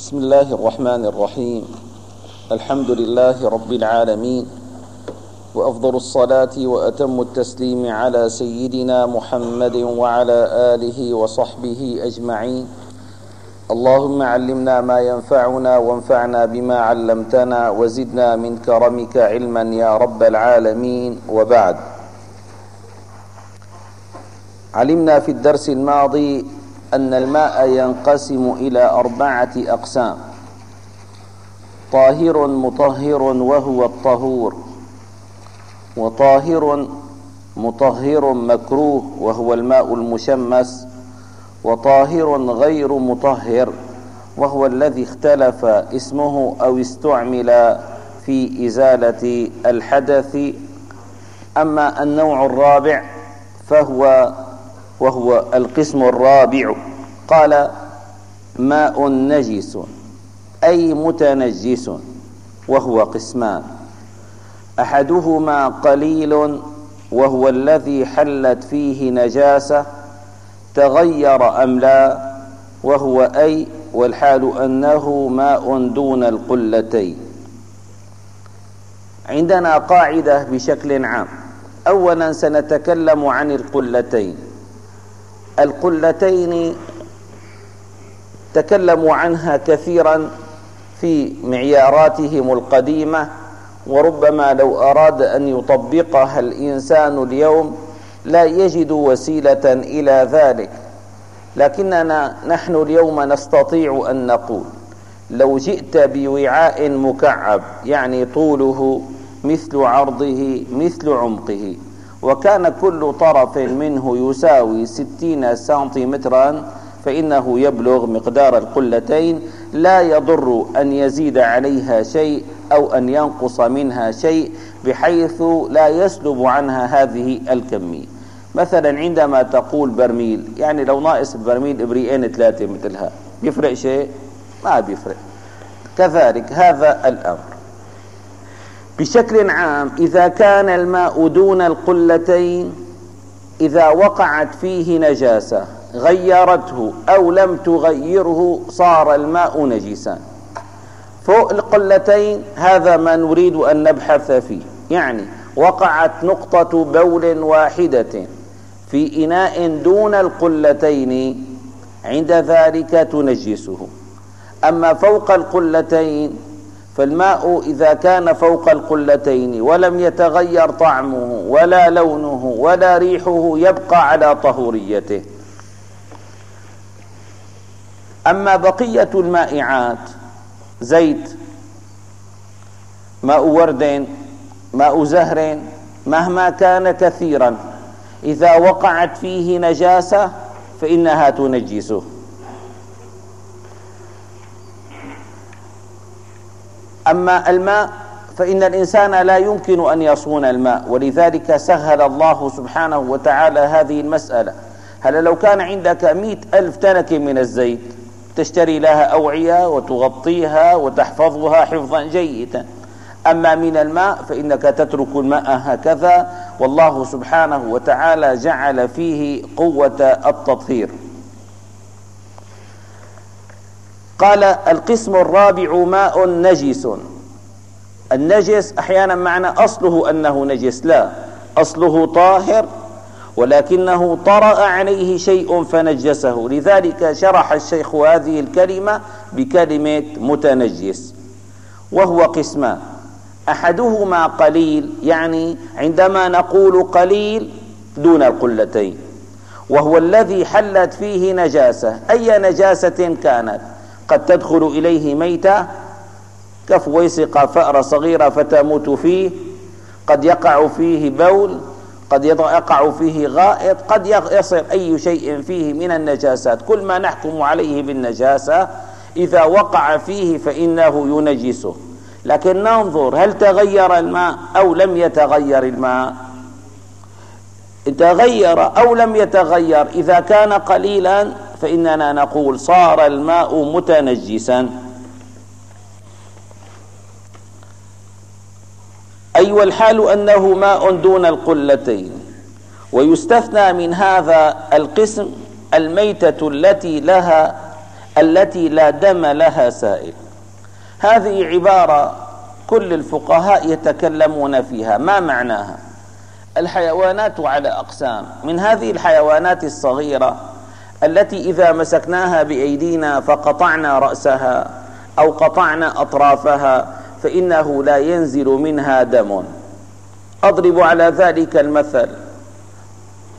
بسم الله الرحمن الرحيم. الحمد لله رب العالمين. وأفضل الصلاة وأتم التسليم على سيدنا محمد وعلى آله وصحبه أجمعين. اللهم علمنا ما ينفعنا وانفعنا بما علمتنا وزدنا من كرمك علما يا رب العالمين. وبعد. علمنا في الدرس الماضي أن الماء ينقسم إلى أربعة أقسام. طاهر مطهر وهو الطهور. وطاهر مطهر مكروه وهو الماء المشمس. وطاهر غير مطهر وهو الذي اختلف اسمه أو استعمل في إزالة الحدث. أما النوع الرابع فهو وهو القسم الرابع. قال ماء نجس أي متنجس وهو قسمان. أحدهما قليل وهو الذي حلت فيه نجاسة تغير أم لا؟ وهو أي والحال أنه ماء دون القلتين. عندنا قاعدة بشكل عام. أولا سنتكلم عن القلتين. القلتين تكلموا عنها كثيرا في معياراتهم القديمة وربما لو أراد أن يطبقها الإنسان اليوم لا يجد وسيلة إلى ذلك. لكننا نحن اليوم نستطيع أن نقول لو جئت بوعاء مكعب يعني طوله مثل عرضه مثل عمقه وكان كل طرف منه يساوي ستين سنتيمترا فإنه يبلغ مقدار القلتين. لا يضر أن يزيد عليها شيء أو أن ينقص منها شيء بحيث لا يسلب عنها هذه الكمية. مثلا عندما تقول برميل يعني لو ناقص برميل إبريئين ثلاثة مثلها بيفرق شيء؟ ما بيفرق. كذلك هذا الأمر. بشكل عام إذا كان الماء دون القلتين إذا وقعت فيه نجاسة غيرته أو لم تغيره صار الماء نجسا. فوق القلتين هذا ما نريد أن نبحث فيه. يعني وقعت نقطة بول واحدة في إناء دون القلتين عند ذلك تنجسه. أما فوق القلتين فالماء إذا كان فوق القلتين ولم يتغير طعمه ولا لونه ولا ريحه يبقى على طهوريته. أما بقية المائعات زيت ماء ورد ماء زهر مهما كان كثيرا إذا وقعت فيه نجاسة فإنها تنجسه. أما الماء فإن الإنسان لا يمكن أن يصون الماء ولذلك سهل الله سبحانه وتعالى هذه المسألة. هل لو كان عندك مئة ألف تنك من الزيت تشتري لها أوعية وتغطيها وتحفظها حفظا جيدا. أما من الماء فإنك تترك الماء هكذا والله سبحانه وتعالى جعل فيه قوة التطهير. قال القسم الرابع ماء نجس. النجس أحيانا معنى أصله أنه نجس. لا أصله طاهر ولكنه طرأ عليه شيء فنجسه. لذلك شرح الشيخ هذه الكلمة بكلمة متنجس وهو قسمان أحدهما قليل يعني عندما نقول قليل دون القلتين وهو الذي حلت فيه نجاسة. أي نجاسة كانت؟ قد تدخل إليه ميتة كفويسق فأرة صغيرة فتموت فيه. قد يقع فيه بول قد يقع فيه غائط قد يصل أي شيء فيه من النجاسات. كل ما نحكم عليه بالنجاسة إذا وقع فيه فإنه ينجسه. لكن ننظر هل تغير الماء أو لم يتغير الماء؟ تغير أو لم يتغير إذا كان قليلا فإننا نقول صار الماء متنجسا. أي والحال أنه ماء دون القلتين ويستثنى من هذا القسم الميتة التي لها التي لا دم لها سائل. هذه عبارة كل الفقهاء يتكلمون فيها. ما معناها؟ الحيوانات على أقسام. من هذه الحيوانات الصغيرة التي إذا مسكناها بأيدينا فقطعنا رأسها أو قطعنا أطرافها فإنه لا ينزل منها دم. أضرب على ذلك المثل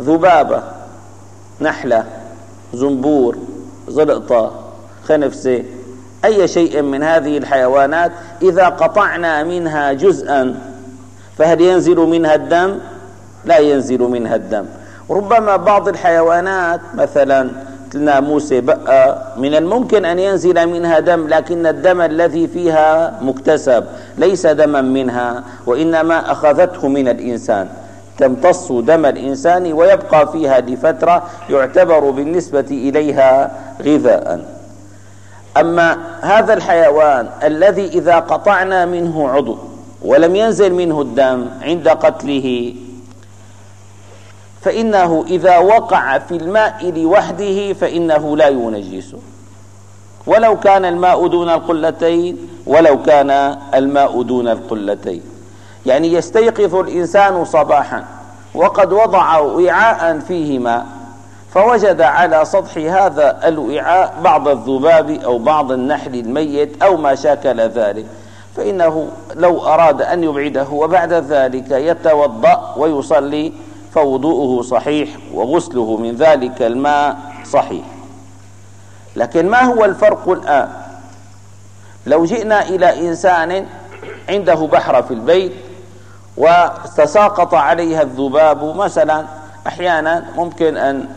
ذبابة نحلة زنبور زلقطة خنفسة أي شيء من هذه الحيوانات إذا قطعنا منها جزءا فهل ينزل منها الدم؟ لا ينزل منها الدم. ربما بعض الحيوانات مثلا الناموسة بقى من الممكن أن ينزل منها دم لكن الدم الذي فيها مكتسب ليس دما منها وإنما أخذته من الإنسان. تمتص دم الإنسان ويبقى فيها لفترة يعتبر بالنسبة إليها غذاء. أما هذا الحيوان الذي إذا قطعنا منه عضو ولم ينزل منه الدم عند قتله فإنه إذا وقع في الماء لوحده فإنه لا ينجسه ولو كان الماء دون القلتين ولو كان الماء دون القلتين. يعني يستيقظ الإنسان صباحا وقد وضع وعاء فيه ماء فوجد على سطح هذا الوعاء بعض الذباب أو بعض النحل الميت أو ما شاكل ذلك. فإنه لو أراد أن يبعده وبعد ذلك يتوضأ ويصلي فوضوءه صحيح وغسله من ذلك الماء صحيح. لكن ما هو الفرق الآن؟ لو جئنا إلى إنسان عنده بحر في البيت وتساقط عليها الذباب مثلا أحيانا ممكن أن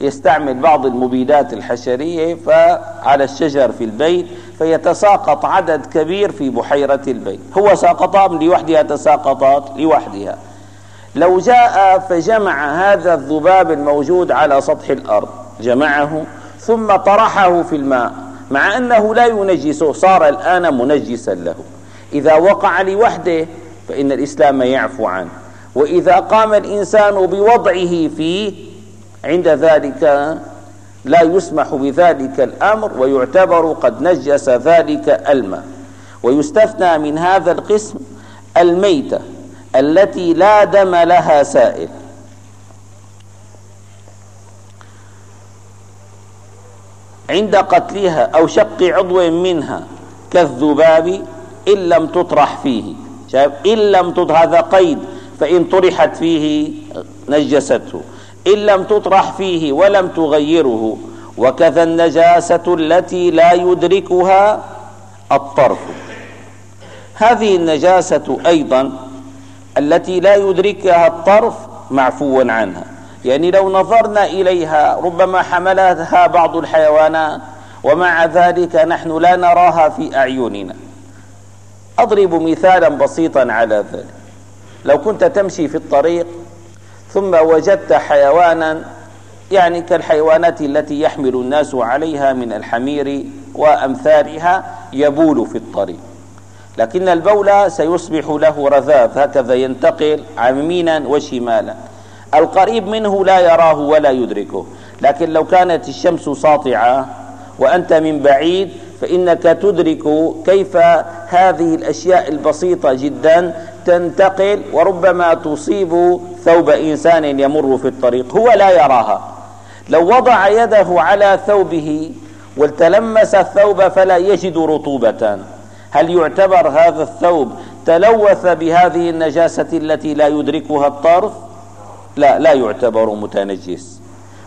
يستعمل بعض المبيدات الحشرية فعلى الشجر في البيت فيتساقط عدد كبير في بحيرة البيت. هو ساقطات لوحدها تساقطات لوحدها. لو جاء فجمع هذا الذباب الموجود على سطح الأرض جمعه ثم طرحه في الماء مع أنه لا ينجسه صار الآن منجسا له. إذا وقع لوحده فإن الإسلام يعفو عنه. وإذا قام الإنسان بوضعه فيه عند ذلك لا يسمح بذلك الأمر ويعتبر قد نجس ذلك الماء. ويستثنى من هذا القسم الميتة. التي لا دم لها سائل. عند قتلها أو شق عضو منها كالذباب إن لم تطرح فيه. شايف؟ إن لم تطرح هذا قيد. فإن طرحت فيه نجسته. إن لم تطرح فيه ولم تغيره. وكذا النجاسة التي لا يدركها الطرف. هذه النجاسة أيضا التي لا يدركها الطرف معفو عنها. يعني لو نظرنا إليها ربما حملتها بعض الحيوانات ومع ذلك نحن لا نراها في أعيننا. أضرب مثالا بسيطا على ذلك. لو كنت تمشي في الطريق ثم وجدت حيوانا يعني كالحيوانات التي يحمل الناس عليها من الحمير وأمثالها يبول في الطريق. لكن البول سيصبح له رذاذ هكذا ينتقل يمينا وشمالا. القريب منه لا يراه ولا يدركه. لكن لو كانت الشمس ساطعة وأنت من بعيد فإنك تدرك كيف هذه الأشياء البسيطة جدا تنتقل وربما تصيب ثوب إنسان يمر في الطريق. هو لا يراها. لو وضع يده على ثوبه والتلمس الثوب فلا يجد رطوبة. هل يعتبر هذا الثوب تلوث بهذه النجاسة التي لا يدركها الطرف؟ لا لا يعتبر متنجس.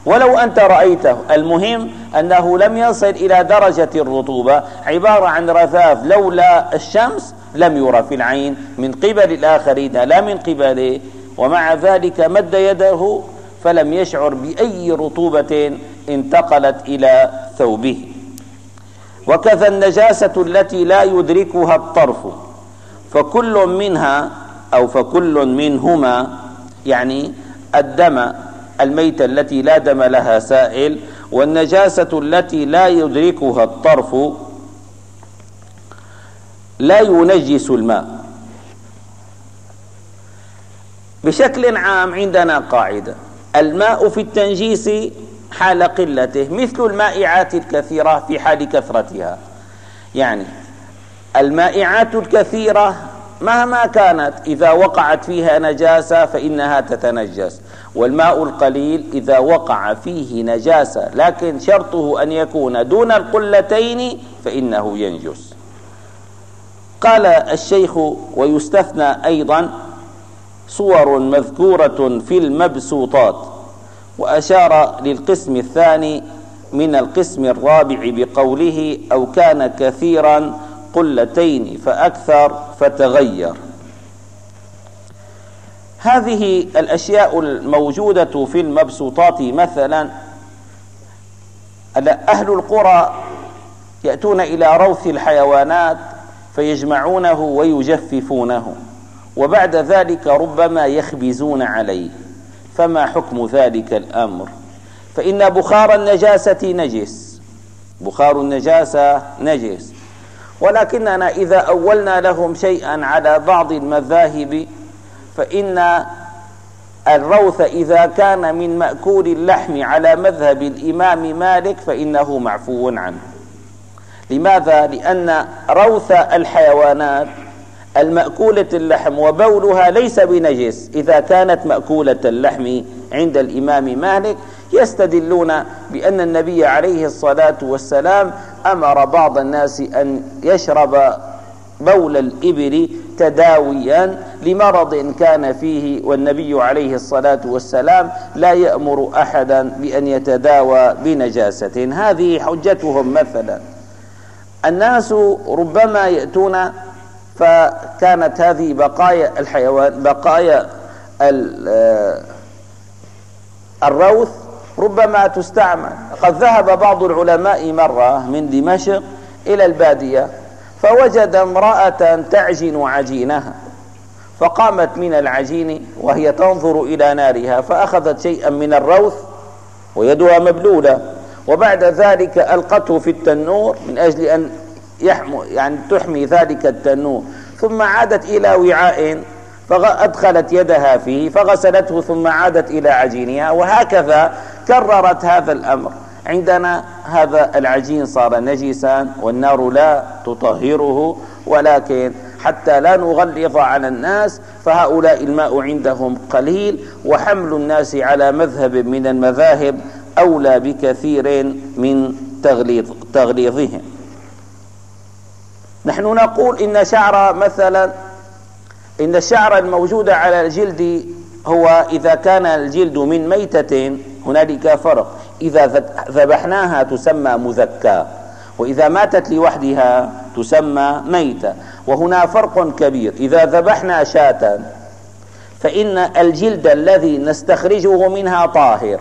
ولو أنت رأيته المهم أنه لم يصل إلى درجة الرطوبة عبارة عن رذاذ لولا الشمس لم يرى في العين من قبل الآخرين لا من قبله ومع ذلك مد يده فلم يشعر بأي رطوبة انتقلت إلى ثوبه. وكذا النجاسة التي لا يدركها الطرف. فكل منها أو فكل منهما يعني الدم الميتة التي لا دم لها سائل والنجاسة التي لا يدركها الطرف لا ينجس الماء. بشكل عام عندنا قاعدة. الماء في التنجيس حال قلته مثل المائعات الكثيرة في حال كثرتها. يعني المائعات الكثيرة مهما كانت إذا وقعت فيها نجاسة فإنها تتنجس. والماء القليل إذا وقع فيه نجاسة لكن شرطه أن يكون دون القلتين فإنه ينجس. قال الشيخ ويستثنى أيضا صور مذكورة في المبسوطات. وأشار للقسم الثاني من القسم الرابع بقوله أو كان كثيرا قلتين فأكثر فتغير. هذه الأشياء الموجودة في المبسوطات مثلا أهل القرى يأتون إلى روث الحيوانات فيجمعونه ويجففونه وبعد ذلك ربما يخبزون عليه. فما حكم ذلك الأمر؟ فإن بخار النجاسة نجس. بخار النجاسة نجس. ولكننا إذا أولنا لهم شيئا على بعض المذاهب فإن الروث إذا كان من مأكول اللحم على مذهب الإمام مالك فإنه معفو عنه. لماذا؟ لأن روث الحيوانات المأكولة اللحم وبولها ليس بنجس. إذا كانت مأكولة اللحم عند الإمام مالك يستدلون بأن النبي عليه الصلاة والسلام أمر بعض الناس أن يشرب بول الإبل تداويا لمرض كان فيه والنبي عليه الصلاة والسلام لا يأمر أحدا بأن يتداوى بنجاسة. هذه حجتهم مثلا. الناس ربما يأتون فكانت هذه بقايا الحيوان بقايا آه، الروث ربما تستعمل. قد ذهب بعض العلماء مرة من دمشق إلى البادية فوجد امرأة تعجن عجينها فقامت من العجين وهي تنظر إلى نارها فأخذت شيئا من الروث ويدها مبلولة وبعد ذلك ألقته في التنور من أجل أن يحمو يعني تحمي ذلك التنور. ثم عادت إلى وعاء فأدخلت يدها فيه فغسلته ثم عادت إلى عجينها وهكذا كررت هذا الأمر. عندنا هذا العجين صار نجسا والنار لا تطهره ولكن حتى لا نغلظ على الناس فهؤلاء الماء عندهم قليل وحمل الناس على مذهب من المذاهب أولى بكثير من تغليظ تغليظهم. نحن نقول إن شعر مثلا إن الشعر الموجود على الجلد هو إذا كان الجلد من ميتة هنالك فرق. إذا ذبحناها تسمى مذكى وإذا ماتت لوحدها تسمى ميتة. وهنا فرق كبير. إذا ذبحنا شاة فإن الجلد الذي نستخرجه منها طاهر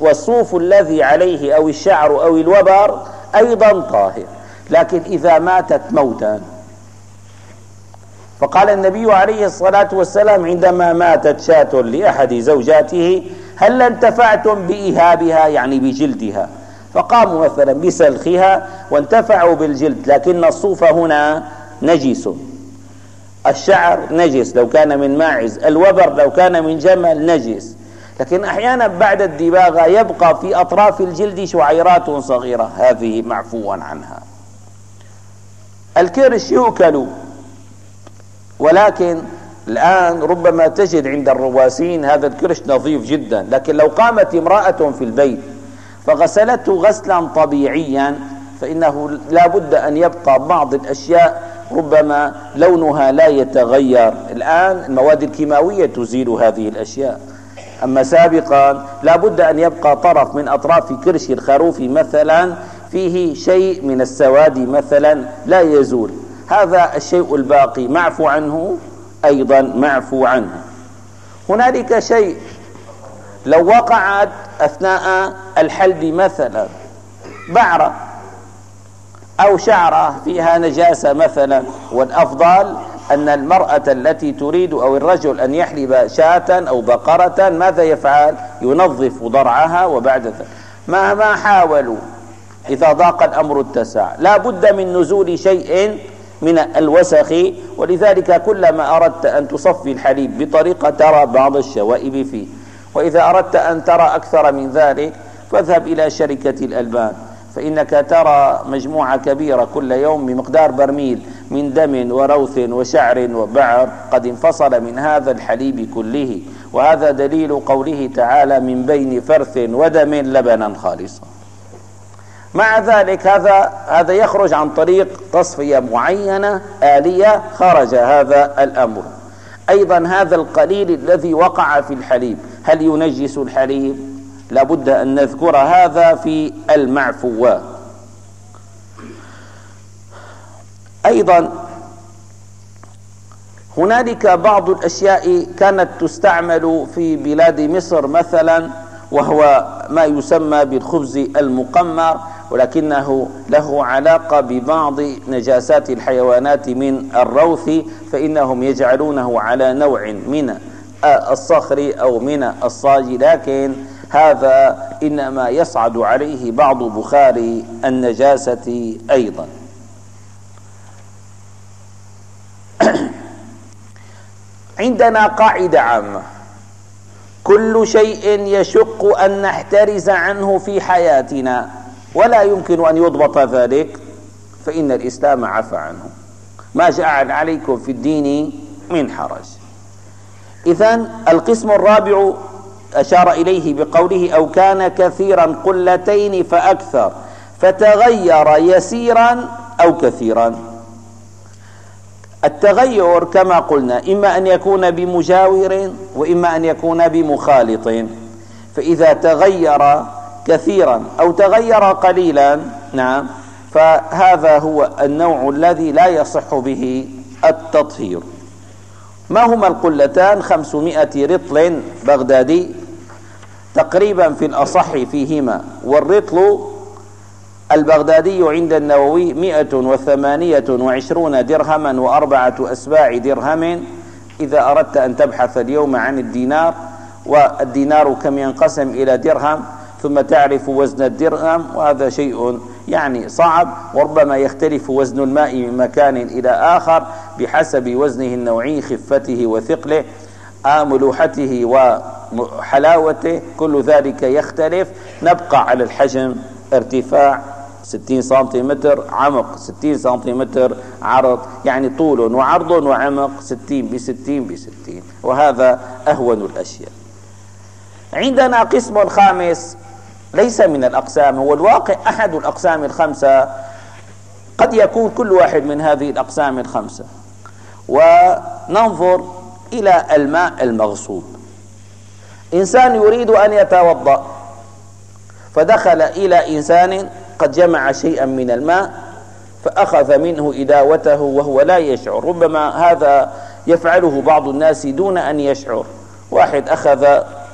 والصوف الذي عليه أو الشعر أو الوبر أيضا طاهر. لكن إذا ماتت موتا. فقال النبي عليه الصلاة والسلام عندما ماتت شاة لأحد زوجاته هل انتفعتم بإهابها يعني بجلدها. فقاموا مثلا بسلخها وانتفعوا بالجلد لكن الصوف هنا نجس. الشعر نجس لو كان من ماعز. الوبر لو كان من جمل نجس. لكن أحيانا بعد الدباغة يبقى في أطراف الجلد شعيرات صغيرة. هذه معفوا عنها. الكرش يؤكل ولكن الآن ربما تجد عند الرواسين هذا الكرش نظيف جدا. لكن لو قامت امرأة في البيت فغسلته غسلا طبيعيا فإنه لا بد أن يبقى بعض الأشياء ربما لونها لا يتغير. الآن المواد الكيماوية تزيل هذه الأشياء. أما سابقا لا بد أن يبقى طرف من أطراف كرش الخروف مثلا فيه شيء من السواد مثلا لا يزول. هذا الشيء الباقي معفو عنه أيضا معفو عنه. هنالك شيء لو وقعت أثناء الحلب مثلا بعرة أو شعرة فيها نجاسة مثلا والأفضل أن المرأة التي تريد أو الرجل أن يحلب شاة أو بقرة ماذا يفعل؟ ينظف ضرعها وبعد ذلك. مهما حاولوا إذا ضاق الأمر اتسع. لا بد من نزول شيء من الوسخ ولذلك كلما أردت أن تصفي الحليب بطريقة ترى بعض الشوائب فيه. وإذا أردت أن ترى أكثر من ذلك فاذهب إلى شركة الألبان. فإنك ترى مجموعة كبيرة كل يوم بمقدار برميل من دم وروث وشعر وبعر قد انفصل من هذا الحليب كله. وهذا دليل قوله تعالى من بين فرث ودم لبنا خالصا. مع ذلك هذا هذا يخرج عن طريق تصفية معينة آلية خرج هذا الأمر. أيضا هذا القليل الذي وقع في الحليب هل ينجس الحليب؟ لابد أن نذكر هذا في المعفوات أيضا هنالك بعض الأشياء كانت تستعمل في بلاد مصر مثلا وهو ما يسمى بالخبز المقمر. ولكنه له علاقة ببعض نجاسات الحيوانات من الروث فإنهم يجعلونه على نوع من الصخر أو من الصاج. لكن هذا إنما يصعد عليه بعض بخار النجاسة أيضا. عندنا قاعدة عامة. كل شيء يشق أن نحترز عنه في حياتنا. ولا يمكن أن يضبط ذلك فإن الإسلام عفى عنه. ما جعل عليكم في الدين من حرج. إذا القسم الرابع أشار إليه بقوله أو كان كثيرا قلتين فأكثر فتغير يسيرا أو كثيرا. التغير كما قلنا إما أن يكون بمجاور وإما أن يكون بمخالط. فإذا تغير كثيرا أو تغير قليلا نعم فهذا هو النوع الذي لا يصح به التطهير. ما هما القلتان؟ خمسمائة رطل بغدادي تقريبا في الأصح فيهما والرطل البغدادي عند النووي مئة وثمانية وعشرون درهما وأربعة أسباع درهم. إذا أردت أن تبحث اليوم عن الدينار والدينار كم ينقسم إلى درهم؟ ثم تعرف وزن الدرهم وهذا شيء يعني صعب. وربما يختلف وزن الماء من مكان إلى آخر بحسب وزنه النوعي خفته وثقله ملوحته وحلاوته. كل ذلك يختلف. نبقى على الحجم. ارتفاع 60 سنتيمتر عمق 60 سنتيمتر عرض يعني طول وعرض وعمق 60 بستين بستين. وهذا أهون الأشياء. عندنا قسم خامس ليس من الأقسام هو الواقع أحد الأقسام الخمسة. قد يكون كل واحد من هذه الأقسام الخمسة. وننظر إلى الماء المغصوب. إنسان يريد أن يتوضأ فدخل إلى إنسان قد جمع شيئا من الماء فأخذ منه إداوته وهو لا يشعر. ربما هذا يفعله بعض الناس دون أن يشعر. واحد أخذ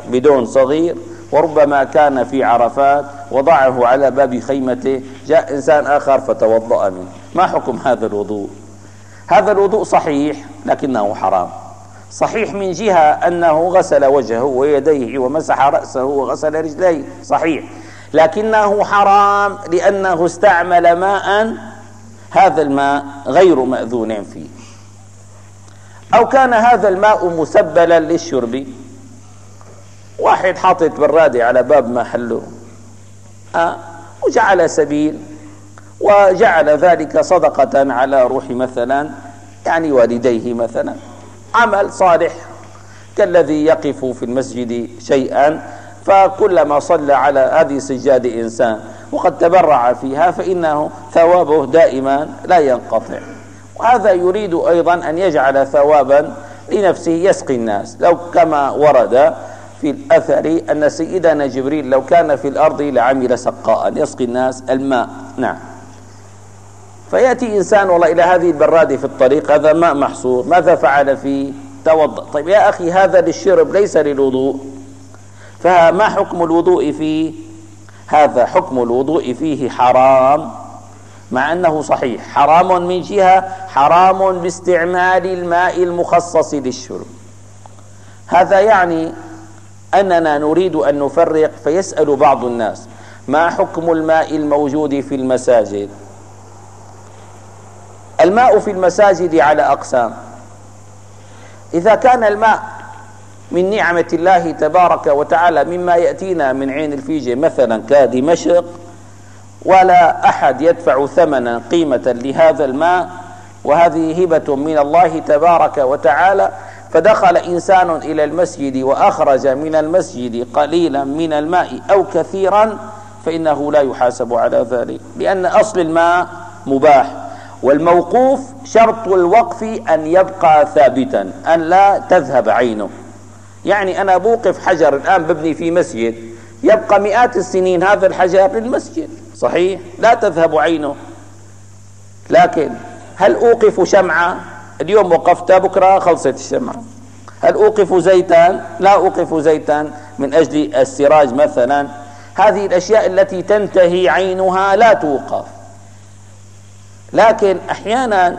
بدون صغير وربما كان في عرفات وضعه على باب خيمته جاء إنسان آخر فتوضأ منه. ما حكم هذا الوضوء؟ هذا الوضوء صحيح لكنه حرام. صحيح من جهة أنه غسل وجهه ويديه ومسح رأسه وغسل رجليه صحيح. لكنه حرام لأنه استعمل ماء هذا الماء غير مأذون فيه. أو كان هذا الماء مسبلا للشرب. واحد حاطط برادي على باب محله آه وجعل سبيل وجعل ذلك صدقة على روح مثلا يعني والديه مثلا. عمل صالح كالذي يقف في المسجد شيئا فكلما صلى على هذه السجاد إنسان وقد تبرع فيها فإنه ثوابه دائما لا ينقطع. وهذا يريد أيضا أن يجعل ثوابا لنفسه يسقي الناس. لو كما ورد في الأثر أن سيدنا جبريل لو كان في الأرض لعمل سقاء يسقي الناس الماء. نعم. فيأتي إنسان والله إلى هذه البرادة في الطريق هذا ماء محصور ماذا فعل فيه؟ توضأ. طيب يا أخي هذا للشرب ليس للوضوء. فما حكم الوضوء فيه؟ هذا حكم الوضوء فيه حرام مع أنه صحيح. حرام من جهة حرام باستعمال الماء المخصص للشرب. هذا يعني أننا نريد أن نفرق فيسأل بعض الناس ما حكم الماء الموجود في المساجد؟ الماء في المساجد على أقسام. إذا كان الماء من نعمة الله تبارك وتعالى مما يأتينا من عين الفيجة مثلا كدمشق ولا أحد يدفع ثمنا قيمة لهذا الماء وهذه هبة من الله تبارك وتعالى. فدخل إنسان إلى المسجد وأخرج من المسجد قليلا من الماء أو كثيرا فإنه لا يحاسب على ذلك لأن أصل الماء مباح. والموقوف شرط الوقف أن يبقى ثابتا أن لا تذهب عينه. يعني أنا بوقف حجر الآن ببني في مسجد يبقى مئات السنين هذا الحجر للمسجد. صحيح؟ لا تذهب عينه. لكن هل أوقف شمعة؟ اليوم وقفتها بكرة خلصت الشمعة هل أوقف زيتا لا أوقف زيتا من أجل السراج مثلا. هذه الأشياء التي تنتهي عينها لا توقف. لكن أحيانا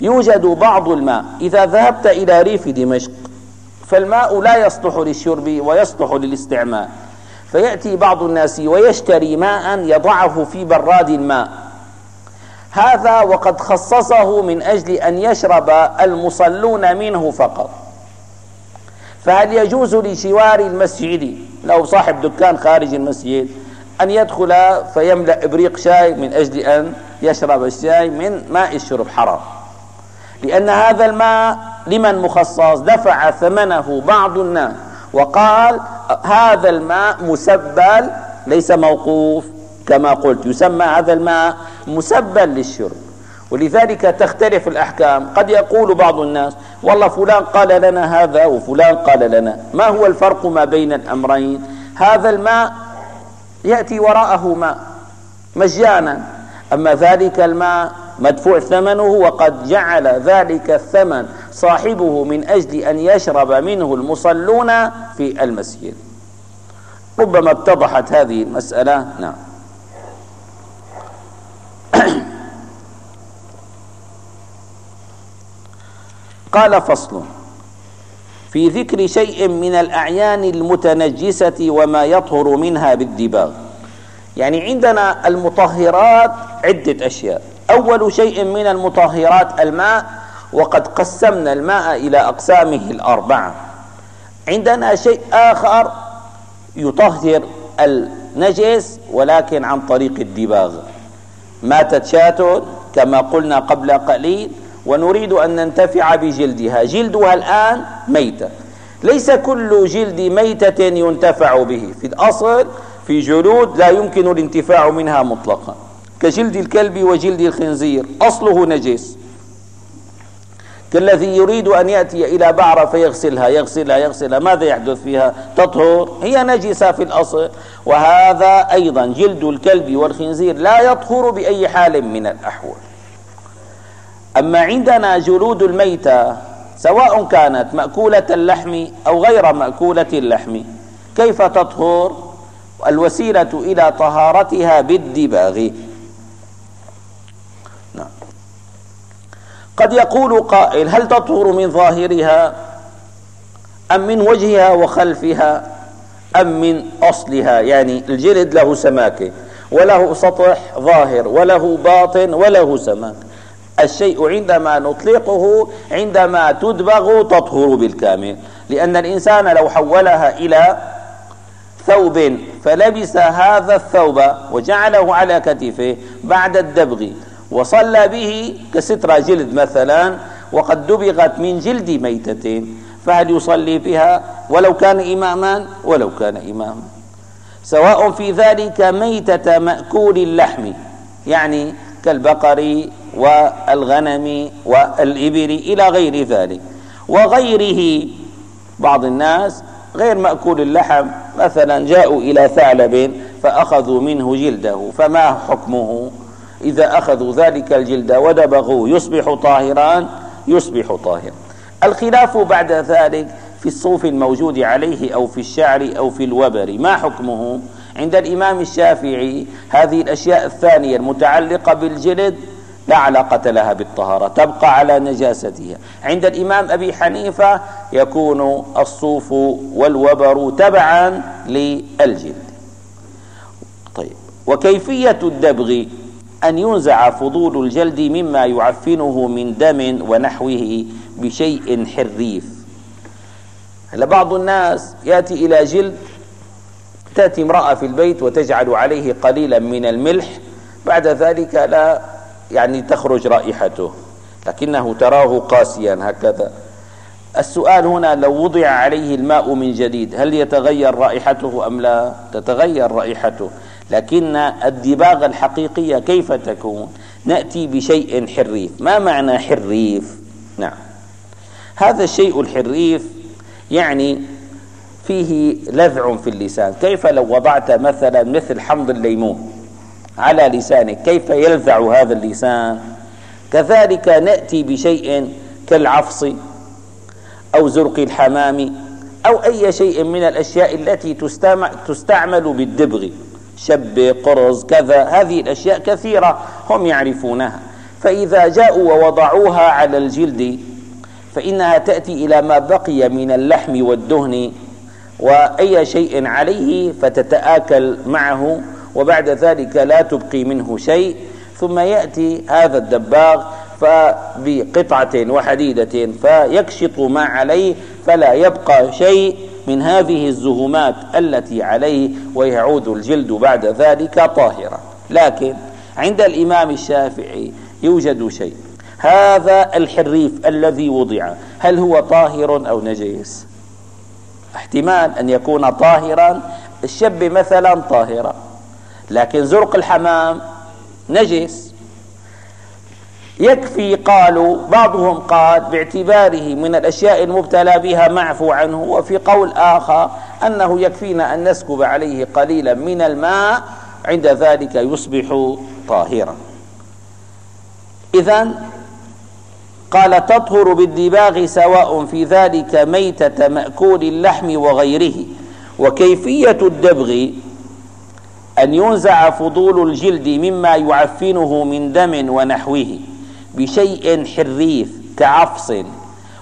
يوجد بعض الماء. إذا ذهبت إلى ريف دمشق فالماء لا يصلح للشرب ويصلح للاستعمال. فيأتي بعض الناس ويشتري ماء يضعه في براد الماء. هذا وقد خصصه من أجل أن يشرب المصلون منه فقط. فهل يجوز لجوار المسجد لو صاحب دكان خارج المسجد أن يدخل فيملأ إبريق شاي من أجل أن يشرب الشاي من ماء الشرب حرام؟ لأن هذا الماء لمن مخصص؟ دفع ثمنه بعض الناس. وقال هذا الماء مسبل ليس موقوف. كما قلت يسمى هذا الماء مسبل للشرب. ولذلك تختلف الأحكام. قد يقول بعض الناس والله فلان قال لنا هذا وفلان قال لنا. ما هو الفرق ما بين الأمرين؟ هذا الماء يأتي وراءه ماء مجانا. أما ذلك الماء مدفوع ثمنه وقد جعل ذلك الثمن صاحبه من أجل أن يشرب منه المصلون في المسجد. ربما اتضحت هذه المسألة. نعم. قال فصل. في ذكر شيء من الأعيان المتنجسة وما يطهر منها بالدباغ. يعني عندنا المطهرات عدة أشياء. أول شيء من المطهرات الماء وقد قسمنا الماء إلى أقسامه الأربعة. عندنا شيء آخر يطهر النجس ولكن عن طريق الدباغ. ماتت شاة كما قلنا قبل قليل. ونريد أن ننتفع بجلدها. جلدها الآن ميتة. ليس كل جلد ميتة ينتفع به. في الأصل في جلود لا يمكن الانتفاع منها مطلقا. كجلد الكلب وجلد الخنزير. أصله نجس. كالذي يريد أن يأتي إلى بعرة فيغسلها. يغسلها يغسلها. ماذا يحدث فيها؟ تطهر. هي نجسة في الأصل. وهذا أيضا جلد الكلب والخنزير لا يطهر بأي حال من الأحوال. أما عندنا جلود الميتة سواء كانت مأكولة اللحم أو غير مأكولة اللحم كيف تطهر؟ الوسيلة إلى طهارتها بالدباغ. نعم. قد يقول قائل هل تطهر من ظاهرها؟ أم من وجهها وخلفها؟ أم من أصلها؟ يعني الجلد له سماكة وله سطح ظاهر وله باطن وله سماك. الشيء عندما نطلقه عندما تدبغ تطهر بالكامل. لأن الإنسان لو حولها إلى ثوب فلبس هذا الثوب وجعله على كتفه بعد الدبغ وصلى به كسترة جلد مثلا وقد دبغت من جلد ميتة فهل يصلي بها ولو كان إماما ولو كان إماما. سواء في ذلك ميتة مأكول اللحم يعني كالبقر والغنم والإبل إلى غير ذلك. وغيره بعض الناس غير مأكول اللحم مثلا جاءوا إلى ثعلب فأخذوا منه جلده فما حكمه؟ إذا أخذوا ذلك الجلد ودبغوا يصبح طاهران يصبح طاهرا. الخلاف بعد ذلك في الصوف الموجود عليه أو في الشعر أو في الوبر ما حكمه؟ عند الإمام الشافعي هذه الأشياء الثانية المتعلقة بالجلد لا علاقة لها بالطهارة تبقى على نجاستها. عند الإمام أبي حنيفة يكون الصوف والوبر تبعا للجلد. طيب وكيفية الدبغ؟ أن ينزع فضول الجلد مما يعفنه من دم ونحوه بشيء حريف. هلا بعض الناس يأتي إلى جلد تأتي امرأة في البيت وتجعل عليه قليلا من الملح بعد ذلك لا يعني تخرج رائحته لكنه تراه قاسيا هكذا. السؤال هنا لو وضع عليه الماء من جديد هل يتغير رائحته أم لا؟ تتغير رائحته لكن الدباغ الحقيقية كيف تكون؟ نأتي بشيء حريف. ما معنى حريف؟ نعم. هذا الشيء الحريف يعني فيه لذع في اللسان. كيف لو وضعت مثلا مثل حمض الليمون؟ على لسانك كيف يلذع هذا اللسان؟ كذلك نأتي بشيء كالعفص أو زرق الحمام أو أي شيء من الأشياء التي تستعمل بالدبغ. شب قرص كذا. هذه الأشياء كثيرة هم يعرفونها. فإذا جاءوا ووضعوها على الجلد فإنها تأتي إلى ما بقي من اللحم والدهن وأي شيء عليه فتتآكل معه. وبعد ذلك لا تبقي منه شيء. ثم يأتي هذا الدباغ فبقطعة وحديدة فيكشط ما عليه فلا يبقى شيء من هذه الزهمات التي عليه ويعود الجلد بعد ذلك طاهرا. لكن عند الإمام الشافعي يوجد شيء. هذا الحريف الذي وضع هل هو طاهر أو نجيس؟ احتمال أن يكون طاهرا. الشب مثلا طاهرا. لكن زرق الحمام نجس. يكفي قالوا بعضهم قال باعتباره من الأشياء المبتلى بها معفو عنه وفي قول آخر أنه يكفينا أن نسكب عليه قليلا من الماء عند ذلك يصبح طاهرا. اذا قال تطهر بالدباغ سواء في ذلك ميتة مأكول اللحم وغيره. وكيفية الدبغ أن ينزع فضول الجلد مما يعفنه من دم ونحوه بشيء حريف كعفص.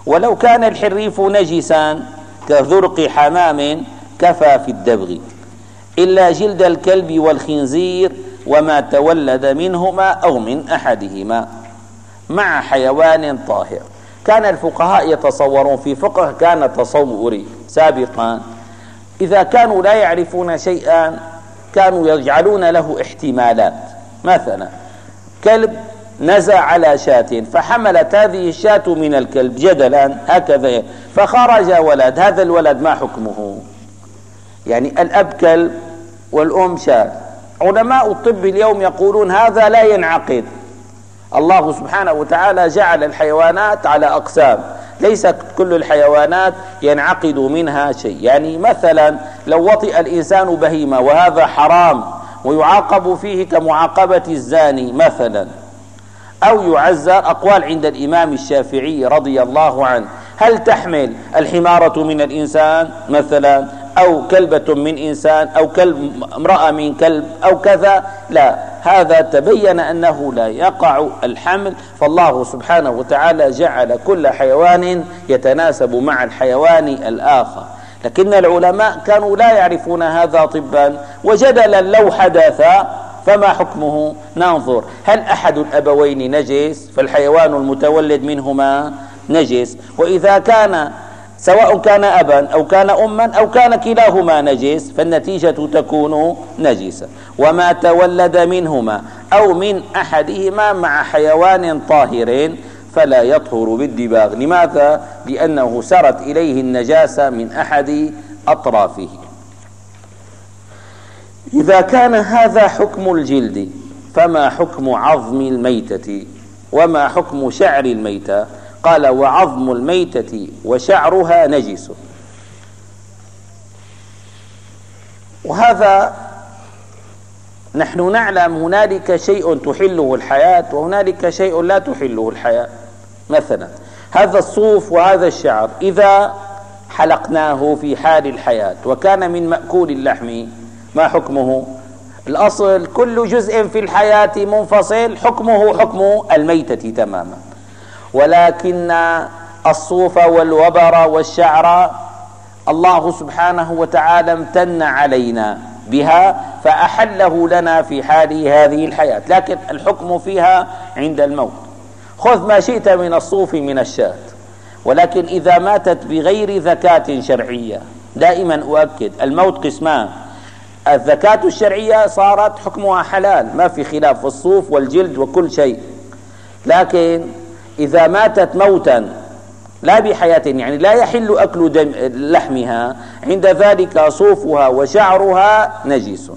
ولو كان الحريف نجسا كذرق حمام كفى في الدبغ. إلا جلد الكلب والخنزير وما تولد منهما أو من أحدهما. مع حيوان طاهر. كان الفقهاء يتصورون في فقه كان تصوري سابقا. إذا كانوا لا يعرفون شيئا كانوا يجعلون له احتمالات. مثلا كلب نزع على شاة فحملت هذه الشاة من الكلب جدلا هكذا. فخرج ولد هذا الولد ما حكمه؟ يعني الأب كلب والأم شاة. علماء الطب اليوم يقولون هذا لا ينعقد. الله سبحانه وتعالى جعل الحيوانات على أقسام. ليست كل الحيوانات ينعقد منها شيء. يعني مثلا لو وطئ الإنسان بهيمة وهذا حرام ويعاقب فيه كمعاقبة الزاني مثلا أو يعزر أقوال عند الإمام الشافعي رضي الله عنه. هل تحمل الحمارة من الإنسان؟ مثلا أو كلبة من إنسان أو كلب امرأة من كلب أو كذا لا. هذا تبين أنه لا يقع الحمل. فالله سبحانه وتعالى جعل كل حيوان يتناسب مع الحيوان الآخر. لكن العلماء كانوا لا يعرفون هذا طبا. وجدلا لو حدث فما حكمه؟ ننظر. هل أحد الأبوين نجس؟ فالحيوان المتولد منهما نجس. وإذا كان سواء كان أبا أو كان أما أو كان كلاهما نجس فالنتيجة تكون نجسة. وما تولد منهما أو من أحدهما مع حيوان طاهر فلا يطهر بالدباغ. لماذا؟ لأنه سرت إليه النجاسة من أحد أطرافه. إذا كان هذا حكم الجلد فما حكم عظم الميتة؟ وما حكم شعر الميتة؟ قال وعظم الميتة وشعرها نجس. وهذا نحن نعلم هنالك شيء تحله الحياة وهنالك شيء لا تحله الحياة. مثلا هذا الصوف وهذا الشعر إذا حلقناه في حال الحياة وكان من مأكول اللحم ما حكمه؟ الأصل كل جزء في الحياة منفصل حكمه حكم الميتة تماما. ولكن الصوف والوبر والشعر الله سبحانه وتعالى امتن علينا بها فأحله لنا في حال هذه الحياة. لكن الحكم فيها عند الموت. خذ ما شئت من الصوف من الشاة. ولكن إذا ماتت بغير ذكاة شرعية دائما أؤكد الموت قسمان. الذكاة الشرعية صارت حكمها حلال ما في خلاف الصوف والجلد وكل شيء. لكن إذا ماتت موتا لا بحياة يعني لا يحل أكل دم لحمها. عند ذلك صوفها وشعرها نجس.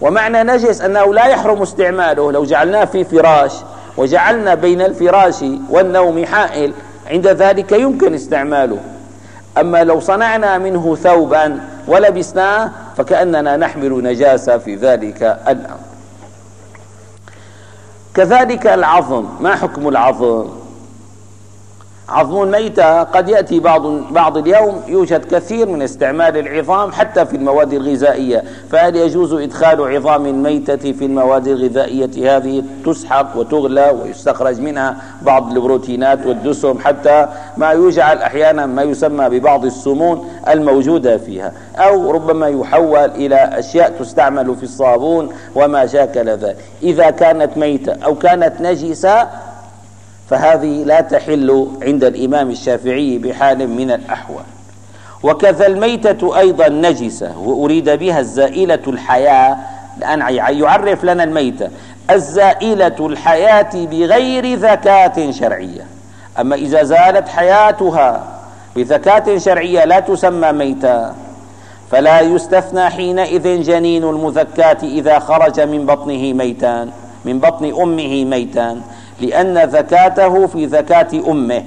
ومعنى نجس أنه لا يحرم استعماله. لو جعلناه في فراش وجعلنا بين الفراش والنوم حائل عند ذلك يمكن استعماله. أما لو صنعنا منه ثوبا ولبسناه فكأننا نحمل نجاسة في ذلك الأمر. كذلك العظم. ما حكم العظم؟ عظم الميتة قد يأتي بعض بعض اليوم يوجد كثير من استعمال العظام حتى في المواد الغذائية فهل يجوز إدخال عظام الميتة في المواد الغذائية هذه؟ تسحق وتغلى ويستخرج منها بعض البروتينات والدسم حتى ما يجعل أحيانا ما يسمى ببعض السمون الموجودة فيها. أو ربما يحول إلى أشياء تستعمل في الصابون وما شاكل ذلك. إذا كانت ميتة أو كانت نجسة فهذه لا تحل عند الإمام الشافعي بحال من الأحوال. وكذا الميتة أيضا نجسة وأريد بها الزائلة الحياة الآن يعرف لنا الميتة. الزائلة الحياة بغير ذكاة شرعية. أما إذا زالت حياتها بذكاة شرعية لا تسمى ميتة فلا يستثنى حينئذ جنين المذكاة إذا خرج من بطنه ميتان من بطن أمه ميتان. لأن زكاته في زكاة أمه.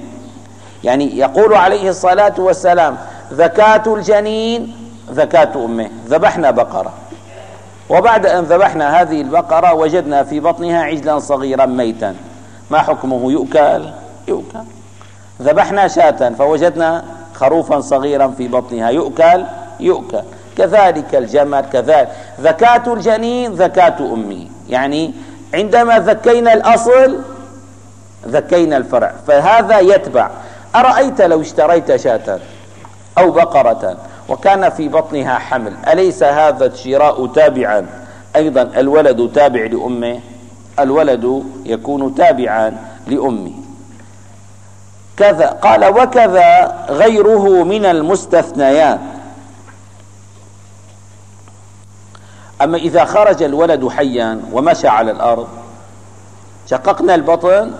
يعني يقول عليه الصلاة والسلام زكاة الجنين زكاة أمه. ذبحنا بقرة. وبعد أن ذبحنا هذه البقرة وجدنا في بطنها عجلا صغيرا ميتا. ما حكمه؟ يؤكل. يؤكل. ذبحنا شاة فوجدنا خروفا صغيرا في بطنها. يؤكل. يؤكل. كذلك الجمل كذلك. زكاة الجنين زكاة أمه. يعني عندما ذكينا الأصل ذكينا الفرع. فهذا يتبع. أرأيت لو اشتريت شاة أو بقرة وكان في بطنها حمل. أليس هذا الشراء تابعا؟ أيضا الولد تابع لأمه. الولد يكون تابعا لأمه. كذا. قال وكذا غيره من المستثنيات. أما إذا خرج الولد حيا ومشى على الأرض شققنا البطن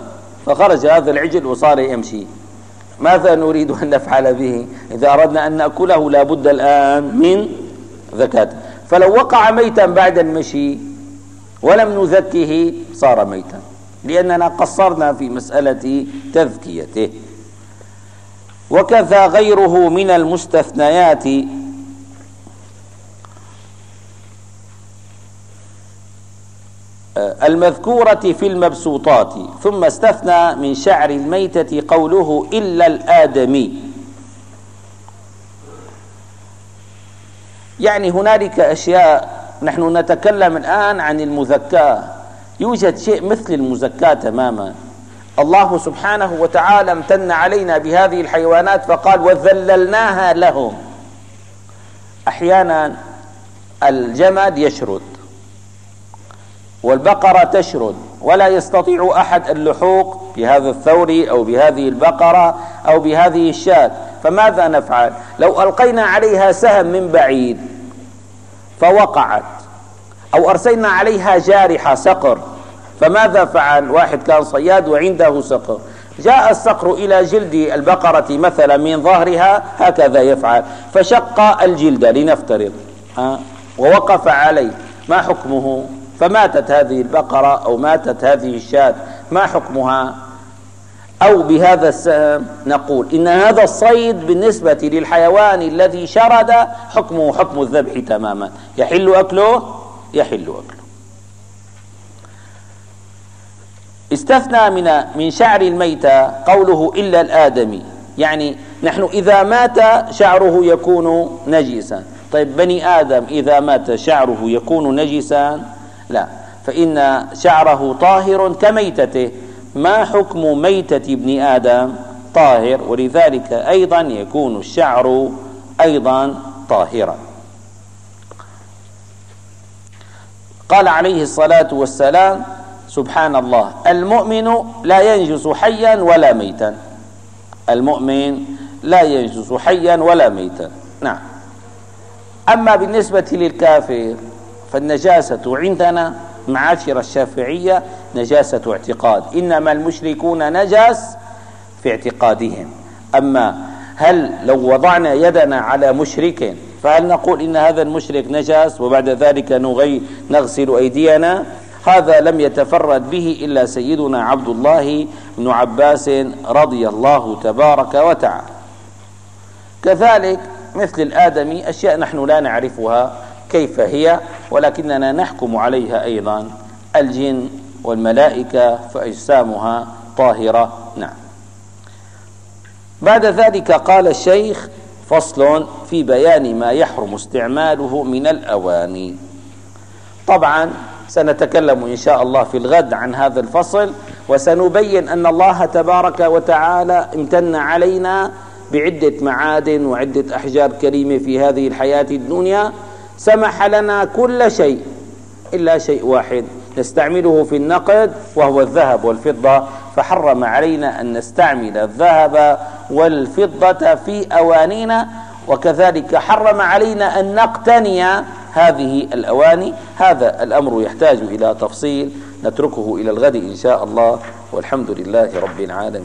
فخرج هذا العجل وصار يمشي. ماذا نريد أن نفعل به؟ إذا أردنا أن نأكله لابد الآن من زكاة. فلو وقع ميتا بعد المشي ولم نذكه صار ميتا. لأننا قصرنا في مسألة تذكيته. وكذا غيره من المستثنيات المذكورة في المبسوطات ثم استثنى من شعر الميتة قوله إلا الآدمي. يعني هنالك أشياء نحن نتكلم الآن عن المزكاة. يوجد شيء مثل المزكاة تماما. الله سبحانه وتعالى امتن علينا بهذه الحيوانات فقال وذللناها لهم. أحيانا الجمد يشرد. والبقرة تشرد ولا يستطيع أحد اللحوق بهذا الثور أو بهذه البقرة أو بهذه الشاة. فماذا نفعل؟ لو ألقينا عليها سهم من بعيد فوقعت أو أرسلنا عليها جارحة صقر فماذا فعل؟ واحد كان صياد وعنده صقر جاء الصقر إلى جلد البقرة مثلا من ظهرها هكذا يفعل. فشق الجلد لنفترض ووقف عليه. ما حكمه؟ فماتت هذه البقرة أو ماتت هذه الشاة ما حكمها؟ أو بهذا السهم نقول إن هذا الصيد بالنسبة للحيوان الذي شرد حكمه حكم الذبح تماما. يحل أكله؟ يحل أكله. استثنى من من شعر الميتة قوله إلا الآدمي. يعني نحن إذا مات شعره يكون نجسا. طيب بني آدم إذا مات شعره يكون نجسا؟ لا. فإن شعره طاهر كميتته. ما حكم ميتة ابن آدم؟ طاهر. ولذلك أيضا يكون الشعر أيضا طاهرا. قال عليه الصلاة والسلام سبحان الله المؤمن لا ينجس حيا ولا ميتا. المؤمن لا ينجس حيا ولا ميتا. نعم. أما بالنسبة للكافر فالنجاسة عندنا معاشر الشافعية نجاسة اعتقاد. إنما المشركون نجس في اعتقادهم. أما هل لو وضعنا يدنا على مشرك فهل نقول إن هذا المشرك نجس وبعد ذلك نغي نغسل أيدينا؟ هذا لم يتفرد به إلا سيدنا عبد الله بن عباس رضي الله تبارك وتعالى. كذلك مثل الآدمي أشياء نحن لا نعرفها كيف هي؟ ولكننا نحكم عليها أيضا. الجن والملائكة فأجسامها طاهرة. نعم. بعد ذلك قال الشيخ فصل في بيان ما يحرم استعماله من الأواني. طبعا سنتكلم إن شاء الله في الغد عن هذا الفصل وسنبين أن الله تبارك وتعالى امتن علينا بعدة معادن وعدة أحجار كريمة في هذه الحياة الدنيا. سمح لنا كل شيء إلا شيء واحد نستعمله في النقد وهو الذهب والفضة. فحرم علينا أن نستعمل الذهب والفضة في أوانينا وكذلك حرم علينا أن نقتني هذه الأواني. هذا الأمر يحتاج إلى تفصيل نتركه إلى الغد إن شاء الله. والحمد لله رب العالمين.